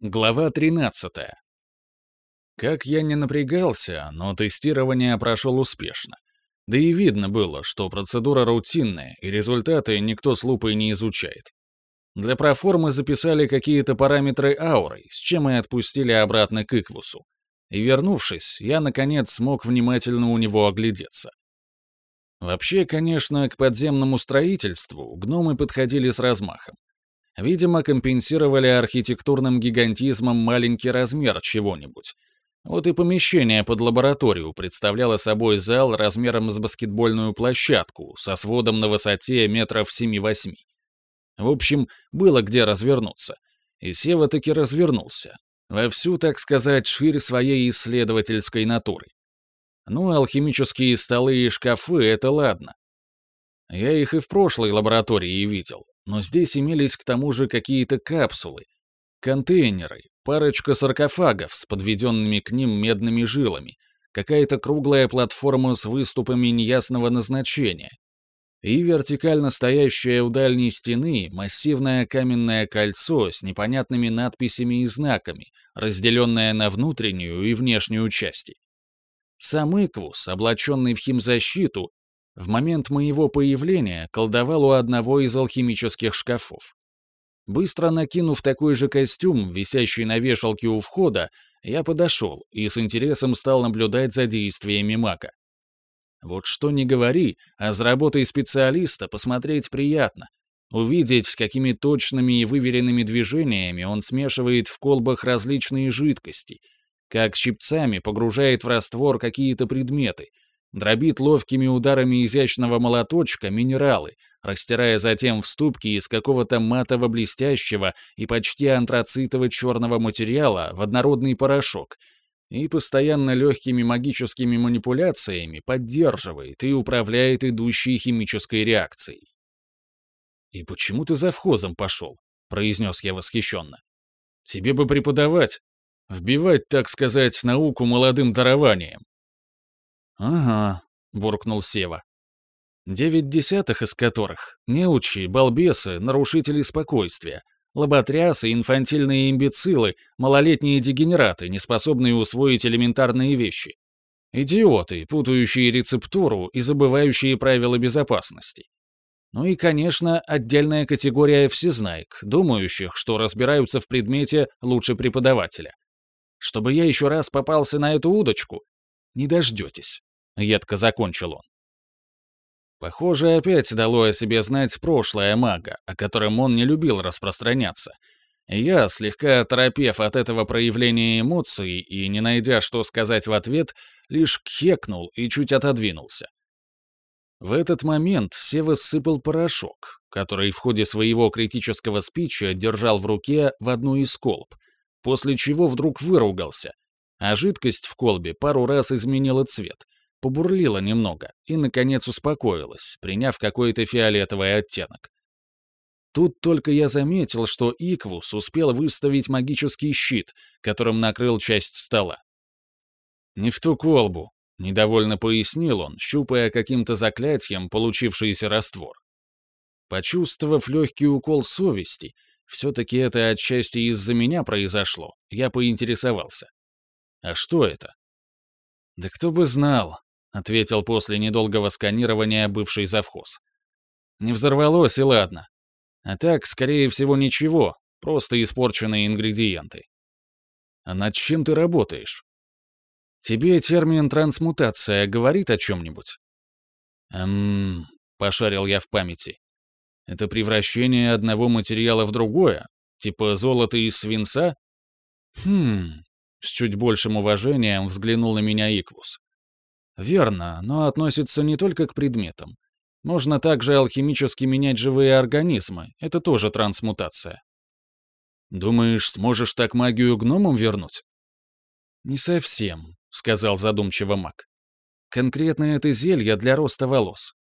Глава 13. Как я не напрягался, но тестирование прошло успешно. Да и видно было, что процедура рутинная, и результаты никто с лупой не изучает. Для проформы записали какие-то параметры ауры, с чем и отпустили обратно к Иквусу. И вернувшись, я, наконец, смог внимательно у него оглядеться. Вообще, конечно, к подземному строительству гномы подходили с размахом. Видимо, компенсировали архитектурным гигантизмом маленький размер чего-нибудь. Вот и помещение под лабораторию представляло собой зал размером с баскетбольную площадку со сводом на высоте метров 7-8. В общем, было где развернуться. И Сева таки развернулся. Во всю, так сказать, ширь своей исследовательской натуры. Ну, алхимические столы и шкафы — это ладно. Я их и в прошлой лаборатории видел но здесь имелись к тому же какие-то капсулы, контейнеры, парочка саркофагов с подведенными к ним медными жилами, какая-то круглая платформа с выступами неясного назначения и вертикально стоящее у дальней стены массивное каменное кольцо с непонятными надписями и знаками, разделенное на внутреннюю и внешнюю части. Сам Иквус, облаченный в химзащиту, в момент моего появления колдовал у одного из алхимических шкафов. Быстро накинув такой же костюм, висящий на вешалке у входа, я подошел и с интересом стал наблюдать за действиями мака. Вот что не говори, а за работой специалиста посмотреть приятно. Увидеть, какими точными и выверенными движениями он смешивает в колбах различные жидкости, как щипцами погружает в раствор какие-то предметы — дробит ловкими ударами изящного молоточка минералы, растирая затем в ступке из какого-то матово-блестящего и почти антрацитово-черного материала в однородный порошок и постоянно легкими магическими манипуляциями поддерживает и управляет идущей химической реакцией. «И почему ты за вхозом пошел?» — произнес я восхищенно. «Тебе бы преподавать, вбивать, так сказать, науку молодым дарованием. «Ага», — буркнул Сева. «Девять десятых из которых — неучи, балбесы, нарушители спокойствия, лоботрясы, инфантильные имбецилы, малолетние дегенераты, не способные усвоить элементарные вещи. Идиоты, путающие рецептуру и забывающие правила безопасности. Ну и, конечно, отдельная категория всезнаек, думающих, что разбираются в предмете лучше преподавателя. Чтобы я еще раз попался на эту удочку, не дождетесь. — едко закончил он. Похоже, опять дало о себе знать прошлое мага, о котором он не любил распространяться. Я, слегка оторопев от этого проявления эмоций и не найдя, что сказать в ответ, лишь кхекнул и чуть отодвинулся. В этот момент Сева сыпал порошок, который в ходе своего критического спича держал в руке в одну из колб, после чего вдруг выругался, а жидкость в колбе пару раз изменила цвет — побурлила немного и, наконец, успокоилась, приняв какой-то фиолетовый оттенок. Тут только я заметил, что Иквус успел выставить магический щит, которым накрыл часть стола. «Не в ту колбу», — недовольно пояснил он, щупая каким-то заклятием получившийся раствор. Почувствовав легкий укол совести, все-таки это отчасти из-за меня произошло, я поинтересовался. «А что это?» «Да кто бы знал», — ответил после недолгого сканирования бывший завхоз. «Не взорвалось, и ладно. А так, скорее всего, ничего, просто испорченные ингредиенты». «А над чем ты работаешь?» «Тебе термин «трансмутация» говорит о чем-нибудь?» «Эм...» — пошарил я в памяти. «Это превращение одного материала в другое? Типа золота из свинца?» «Хм...» — с чуть большим уважением взглянул на меня Иквус. Верно, но относится не только к предметам. Можно также алхимически менять живые организмы, это тоже трансмутация. Думаешь, сможешь так магию гномам вернуть? Не совсем, сказал задумчиво маг. Конкретно это зелье для роста волос.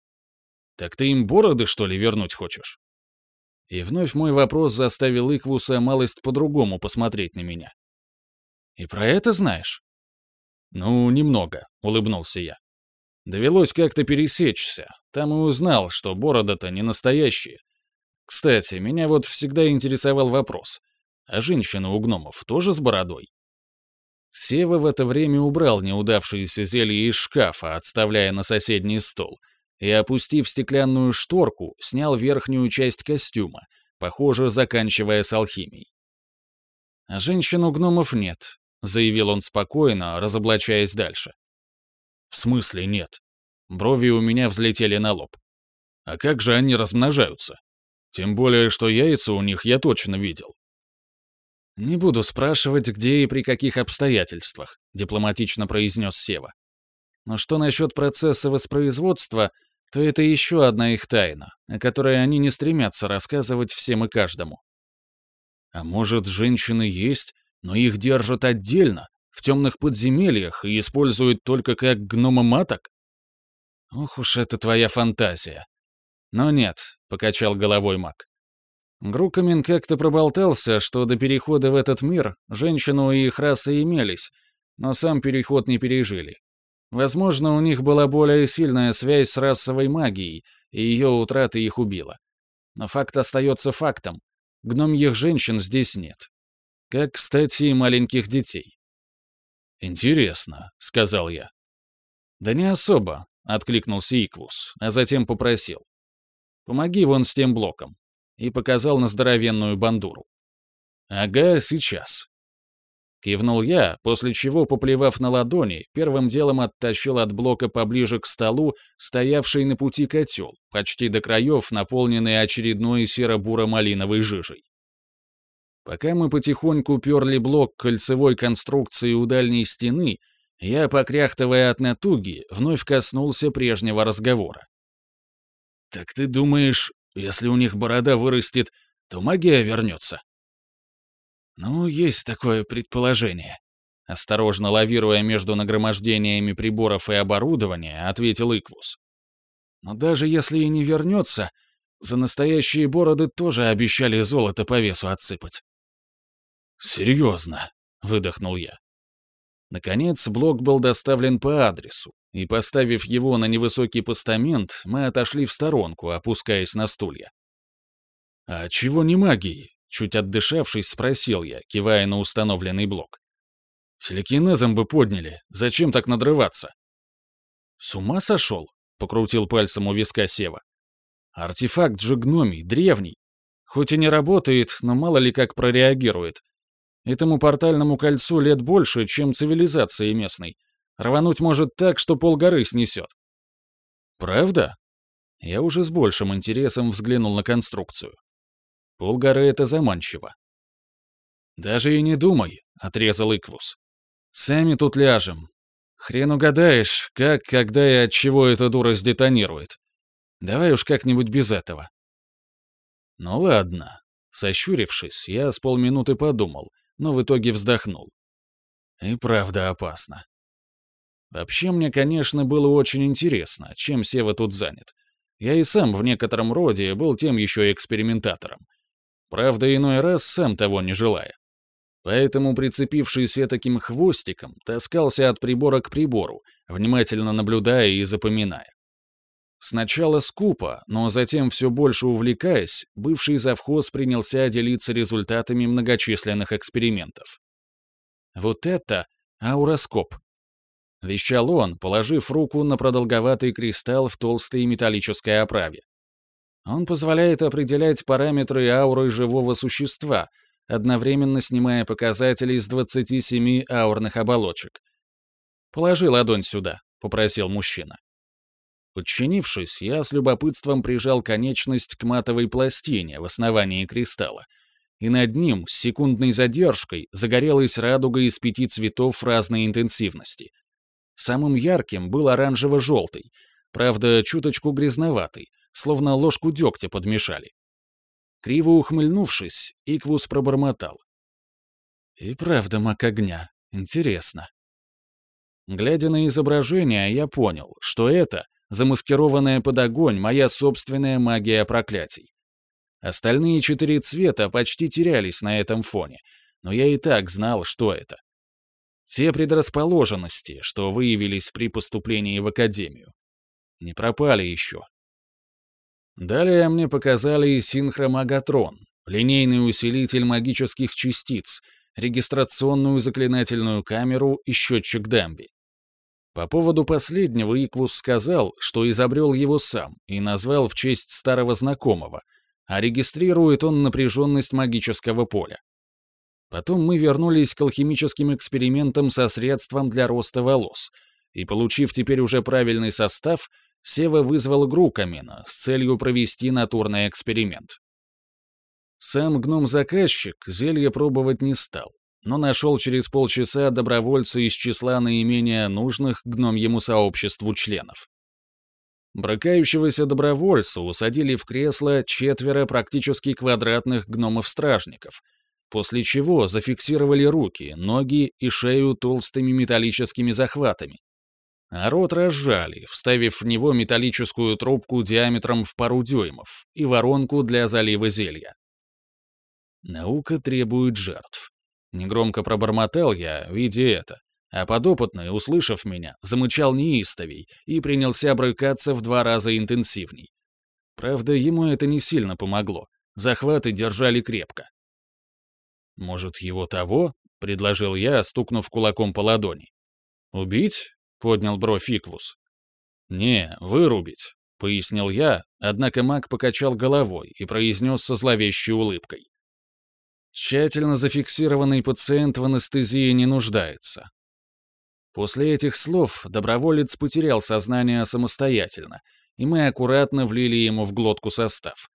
Так ты им бороды, что ли, вернуть хочешь? И вновь мой вопрос заставил Иквуса малость по-другому посмотреть на меня. «И про это знаешь?» «Ну, немного», — улыбнулся я. «Довелось как-то пересечься. Там и узнал, что борода-то не настоящие. Кстати, меня вот всегда интересовал вопрос. А женщина у гномов тоже с бородой? Сева в это время убрал неудавшиеся зелья из шкафа, отставляя на соседний стол, и, опустив стеклянную шторку, снял верхнюю часть костюма, похоже, заканчивая с алхимией. «А женщин у гномов нет», — заявил он спокойно, разоблачаясь дальше. «В смысле нет?» Брови у меня взлетели на лоб. «А как же они размножаются? Тем более, что яйца у них я точно видел». «Не буду спрашивать, где и при каких обстоятельствах», — дипломатично произнес Сева. «Но что насчет процесса воспроизводства, то это еще одна их тайна, о которой они не стремятся рассказывать всем и каждому. А может, женщины есть, но их держат отдельно, в темных подземельях и используют только как гномоматок? Ох уж это твоя фантазия. Но нет, покачал головой маг. Грукамин как-то проболтался, что до перехода в этот мир женщину и их расы имелись, но сам переход не пережили. Возможно, у них была более сильная связь с расовой магией, и ее утрата их убила. Но факт остается фактом. Гномьих женщин здесь нет. Как, кстати, и маленьких детей. «Интересно», — сказал я. «Да не особо», — откликнулся Иквус, а затем попросил. «Помоги вон с тем блоком», и показал на здоровенную бандуру. «Ага, сейчас». Кивнул я, после чего, поплевав на ладони, первым делом оттащил от блока поближе к столу стоявший на пути котел, почти до краев наполненный очередной серо-буро-малиновой жижей. Пока мы потихоньку перли блок кольцевой конструкции у дальней стены, я, покряхтывая от натуги, вновь коснулся прежнего разговора. «Так ты думаешь, если у них борода вырастет, то магия вернется?» «Ну, есть такое предположение», — осторожно лавируя между нагромождениями приборов и оборудования, ответил Иквус. «Но даже если и не вернется, за настоящие бороды тоже обещали золото по весу отсыпать». «Серьезно?» — выдохнул я. Наконец, блок был доставлен по адресу, и, поставив его на невысокий постамент, мы отошли в сторонку, опускаясь на стулья. «А чего не магией?» Чуть отдышавшись, спросил я, кивая на установленный блок. «Телекинезом бы подняли. Зачем так надрываться?» «С ума сошел?» — покрутил пальцем у виска Сева. «Артефакт же гномий, древний. Хоть и не работает, но мало ли как прореагирует. Этому портальному кольцу лет больше, чем цивилизации местной. Рвануть может так, что полгоры снесет». «Правда?» Я уже с большим интересом взглянул на конструкцию. Полгоры — это заманчиво. «Даже и не думай», — отрезал Иквус. «Сами тут ляжем. Хрен угадаешь, как, когда и от чего эта дура сдетонирует. Давай уж как-нибудь без этого». «Ну ладно». Сощурившись, я с полминуты подумал, но в итоге вздохнул. И правда опасно. Вообще мне, конечно, было очень интересно, чем Сева тут занят. Я и сам в некотором роде был тем еще экспериментатором. Правда, иной раз сам того не желая. Поэтому, прицепившись таким хвостиком, таскался от прибора к прибору, внимательно наблюдая и запоминая. Сначала скупо, но затем все больше увлекаясь, бывший завхоз принялся делиться результатами многочисленных экспериментов. «Вот это ауроскоп!» — вещал он, положив руку на продолговатый кристалл в толстой металлической оправе. Он позволяет определять параметры ауры живого существа, одновременно снимая показатели из 27 аурных оболочек. «Положи ладонь сюда», — попросил мужчина. Подчинившись, я с любопытством прижал конечность к матовой пластине в основании кристалла, и над ним с секундной задержкой загорелась радуга из пяти цветов разной интенсивности. Самым ярким был оранжево-желтый, правда, чуточку грязноватый, словно ложку дегтя подмешали. Криво ухмыльнувшись, Иквус пробормотал. «И правда мак огня. Интересно». Глядя на изображение, я понял, что это, замаскированная под огонь, моя собственная магия проклятий. Остальные четыре цвета почти терялись на этом фоне, но я и так знал, что это. Те предрасположенности, что выявились при поступлении в академию. Не пропали еще. Далее мне показали синхромагатрон, линейный усилитель магических частиц, регистрационную заклинательную камеру и счетчик Дамби. По поводу последнего Иквус сказал, что изобрел его сам и назвал в честь старого знакомого, а регистрирует он напряженность магического поля. Потом мы вернулись к алхимическим экспериментам со средством для роста волос, и, получив теперь уже правильный состав, Сева вызвал Грукамина с целью провести натурный эксперимент. Сам гном-заказчик зелье пробовать не стал, но нашел через полчаса добровольца из числа наименее нужных гномьему сообществу членов. Бракающегося добровольца усадили в кресло четверо практически квадратных гномов-стражников, после чего зафиксировали руки, ноги и шею толстыми металлическими захватами. А рот разжали, вставив в него металлическую трубку диаметром в пару дюймов и воронку для залива зелья. Наука требует жертв. Негромко пробормотал я, видя это, а подопытный, услышав меня, замычал неистовей и принялся брыкаться в два раза интенсивней. Правда, ему это не сильно помогло. Захваты держали крепко. «Может, его того?» — предложил я, стукнув кулаком по ладони. «Убить?» — поднял бровь Иквус. «Не, вырубить», — пояснил я, однако маг покачал головой и произнес со зловещей улыбкой. Тщательно зафиксированный пациент в анестезии не нуждается. После этих слов доброволец потерял сознание самостоятельно, и мы аккуратно влили ему в глотку состав.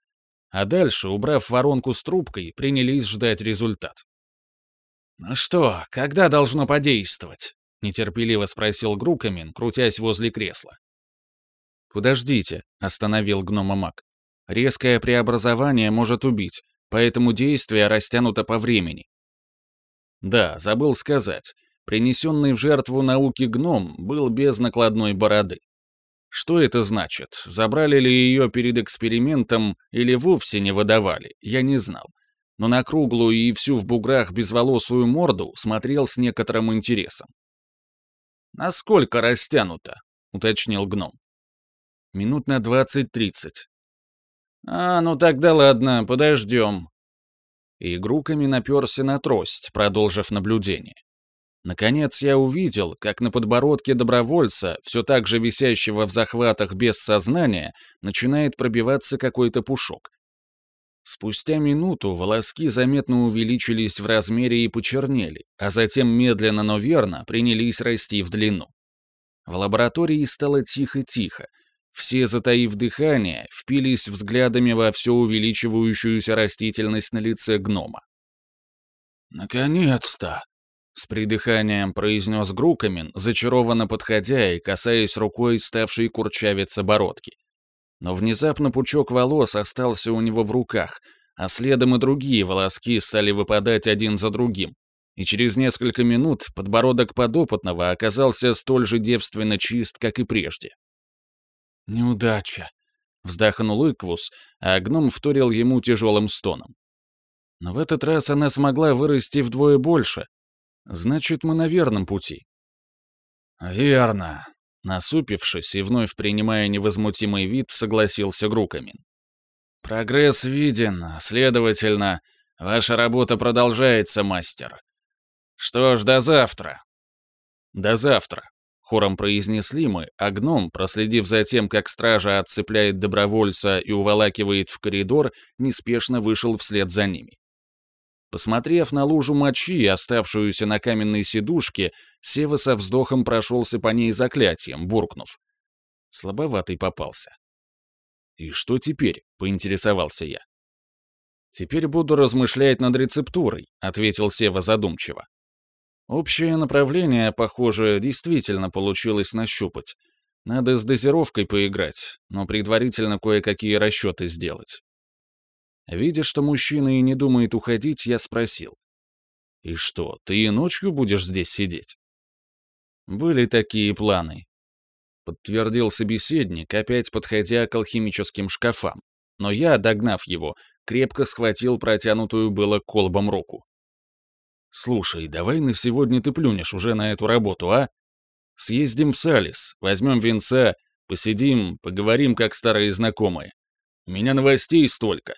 А дальше, убрав воронку с трубкой, принялись ждать результат. «Ну что, когда должно подействовать?» — нетерпеливо спросил Грукамин, крутясь возле кресла. «Подождите», — остановил гнома маг. «Резкое преобразование может убить, поэтому действие растянуто по времени. Да, забыл сказать, принесенный в жертву науки гном был без накладной бороды. Что это значит? Забрали ли ее перед экспериментом или вовсе не выдавали, я не знал. Но на круглую и всю в буграх безволосую морду смотрел с некоторым интересом. «Насколько растянуто?» — уточнил гном. «Минут на двадцать-тридцать. «А, ну тогда ладно, подождем». И Груками наперся на трость, продолжив наблюдение. Наконец я увидел, как на подбородке добровольца, все так же висящего в захватах без сознания, начинает пробиваться какой-то пушок. Спустя минуту волоски заметно увеличились в размере и почернели, а затем медленно, но верно принялись расти в длину. В лаборатории стало тихо-тихо, все, затаив дыхание, впились взглядами во все увеличивающуюся растительность на лице гнома. «Наконец-то!» — с придыханием произнес Грукамин, зачарованно подходя и касаясь рукой ставшей курчавицы бородки. Но внезапно пучок волос остался у него в руках, а следом и другие волоски стали выпадать один за другим, и через несколько минут подбородок подопытного оказался столь же девственно чист, как и прежде. «Неудача!» — вздохнул Иквус, а гном вторил ему тяжелым стоном. «Но в этот раз она смогла вырасти вдвое больше. Значит, мы на верном пути». «Верно», — насупившись и вновь принимая невозмутимый вид, согласился Грукамин. «Прогресс виден, следовательно, ваша работа продолжается, мастер. Что ж, до завтра». «До завтра», Хором произнесли мы, а гном, проследив за тем, как стража отцепляет добровольца и уволакивает в коридор, неспешно вышел вслед за ними. Посмотрев на лужу мочи, оставшуюся на каменной сидушке, Сева со вздохом прошелся по ней заклятием, буркнув. Слабоватый попался. «И что теперь?» — поинтересовался я. «Теперь буду размышлять над рецептурой», — ответил Сева задумчиво. Общее направление, похоже, действительно получилось нащупать. Надо с дозировкой поиграть, но предварительно кое-какие расчеты сделать. Видя, что мужчина и не думает уходить, я спросил. «И что, ты и ночью будешь здесь сидеть?» «Были такие планы», — подтвердил собеседник, опять подходя к алхимическим шкафам. Но я, догнав его, крепко схватил протянутую было колбом руку. «Слушай, давай на сегодня ты плюнешь уже на эту работу, а? Съездим в Салис, возьмем венца, посидим, поговорим как старые знакомые. У меня новостей столько.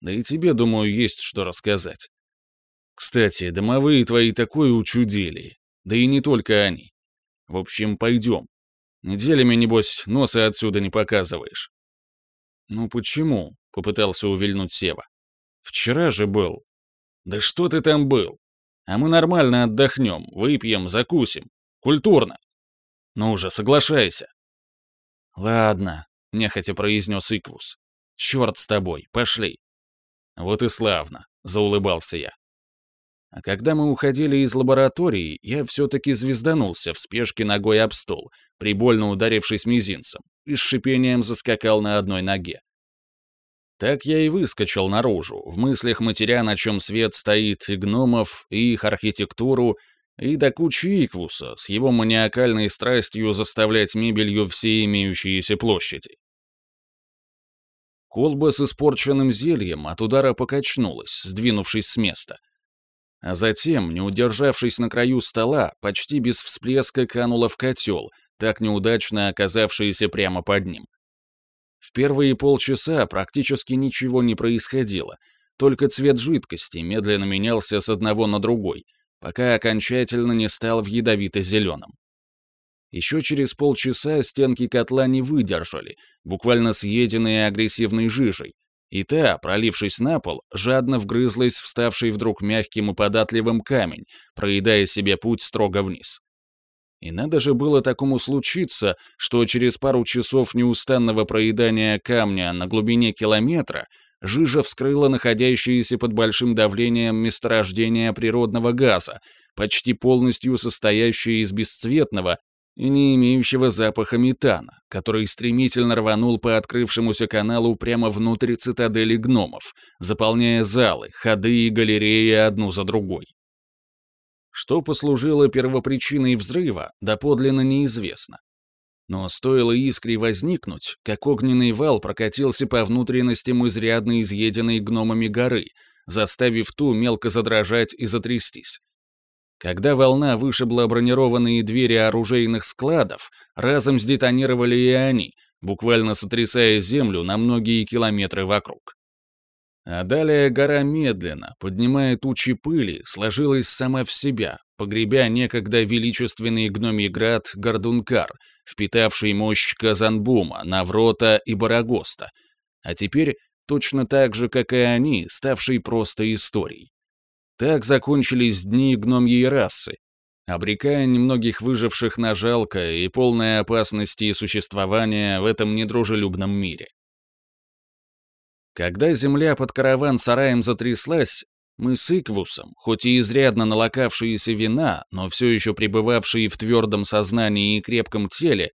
Да и тебе, думаю, есть что рассказать. Кстати, домовые твои такое учудили. Да и не только они. В общем, пойдем. Неделями, небось, носа отсюда не показываешь. Ну почему? Попытался увильнуть Сева. Вчера же был. Да что ты там был? А мы нормально отдохнем, выпьем, закусим. Культурно. Ну уже, соглашайся. Ладно, нехотя произнес Иквус. Черт с тобой, пошли. Вот и славно, заулыбался я. А когда мы уходили из лаборатории, я все-таки звезданулся в спешке ногой об стол, прибольно ударившись мизинцем, и с шипением заскакал на одной ноге. Так я и выскочил наружу, в мыслях матеря, на чем свет стоит, и гномов, и их архитектуру, и до кучи Иквуса с его маниакальной страстью заставлять мебелью все имеющиеся площади. Колба с испорченным зельем от удара покачнулась, сдвинувшись с места. А затем, не удержавшись на краю стола, почти без всплеска канула в котел, так неудачно оказавшийся прямо под ним. В первые полчаса практически ничего не происходило, только цвет жидкости медленно менялся с одного на другой, пока окончательно не стал в ядовито-зеленом. Еще через полчаса стенки котла не выдержали, буквально съеденные агрессивной жижей, и та, пролившись на пол, жадно вгрызлась в ставший вдруг мягким и податливым камень, проедая себе путь строго вниз. И надо же было такому случиться, что через пару часов неустанного проедания камня на глубине километра жижа вскрыла находящееся под большим давлением месторождение природного газа, почти полностью состоящее из бесцветного и не имеющего запаха метана, который стремительно рванул по открывшемуся каналу прямо внутрь цитадели гномов, заполняя залы, ходы и галереи одну за другой. Что послужило первопричиной взрыва, доподлинно неизвестно. Но стоило искре возникнуть, как огненный вал прокатился по внутренностям изрядно изъеденной гномами горы, заставив ту мелко задрожать и затрястись. Когда волна вышибла бронированные двери оружейных складов, разом сдетонировали и они, буквально сотрясая землю на многие километры вокруг. А далее гора медленно, поднимая тучи пыли, сложилась сама в себя, погребя некогда величественный гномий град Гордункар, впитавший мощь Казанбума, Наврота и Барагоста, а теперь, точно так же, как и они, ставший просто историей. Так закончились дни гномьей расы, обрекая немногих выживших на жалкое и полное опасности существования в этом недружелюбном мире. Когда земля под караван-сараем затряслась, мы с Иквусом, хоть и изрядно налокавшиеся вина, но все еще пребывавшие в твердом сознании и крепком теле,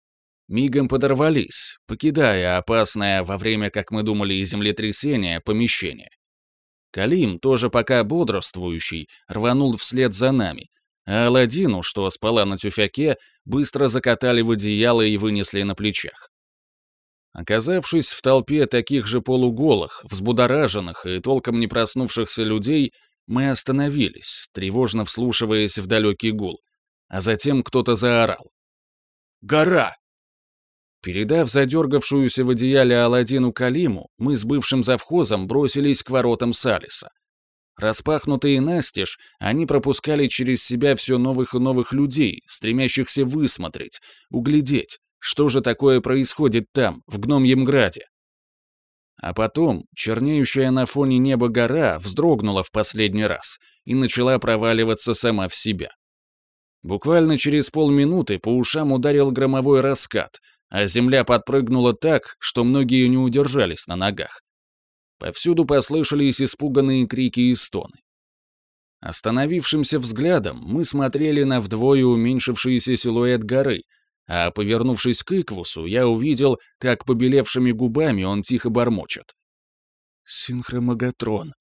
мигом подорвались, покидая опасное во время, как мы думали, землетрясения, помещение. Калим, тоже пока бодрствующий, рванул вслед за нами, а Аладдину, что спала на тюфяке, быстро закатали в одеяло и вынесли на плечах. Оказавшись в толпе таких же полуголых, взбудораженных и толком не проснувшихся людей, мы остановились, тревожно вслушиваясь в далекий гул, а затем кто-то заорал. «Гора!» Передав задергавшуюся в одеяле Аладдину Калиму, мы с бывшим завхозом бросились к воротам Салиса. Распахнутые настежь, они пропускали через себя все новых и новых людей, стремящихся высмотреть, углядеть, что же такое происходит там, в Гномьем Граде? А потом чернеющая на фоне неба гора вздрогнула в последний раз и начала проваливаться сама в себя. Буквально через полминуты по ушам ударил громовой раскат, а земля подпрыгнула так, что многие не удержались на ногах. Повсюду послышались испуганные крики и стоны. Остановившимся взглядом мы смотрели на вдвое уменьшившийся силуэт горы — а, повернувшись к Иквусу, я увидел, как побелевшими губами он тихо бормочет. «Синхромагатрон.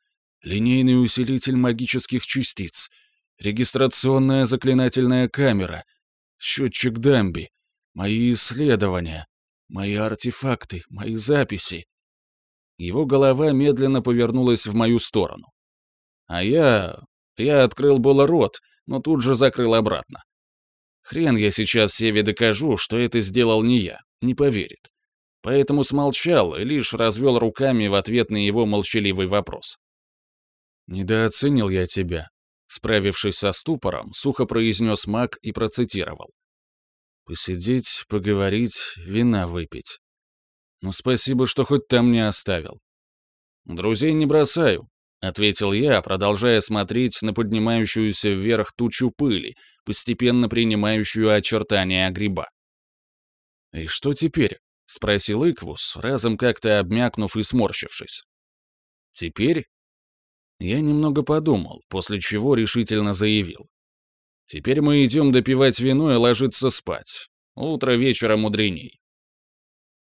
Линейный усилитель магических частиц. Регистрационная заклинательная камера. Счетчик Дамби. Мои исследования. Мои артефакты. Мои записи». Его голова медленно повернулась в мою сторону. А я... Я открыл было рот, но тут же закрыл обратно. Хрен я сейчас Севе докажу, что это сделал не я, не поверит. поэтому смолчал и лишь развел руками в ответ на его молчаливый вопрос. «Недооценил я тебя», — справившись со ступором, сухо произнес маг и процитировал. «Посидеть, поговорить, вина выпить. Ну, спасибо, что хоть там не оставил». «Друзей не бросаю», — ответил я, продолжая смотреть на поднимающуюся вверх тучу пыли, постепенно принимающую очертания гриба. «И что теперь?» — спросил Иквус, разом как-то обмякнув и сморщившись. «Теперь?» Я немного подумал, после чего решительно заявил. «Теперь мы идем допивать вино и ложиться спать. Утро вечера мудреней».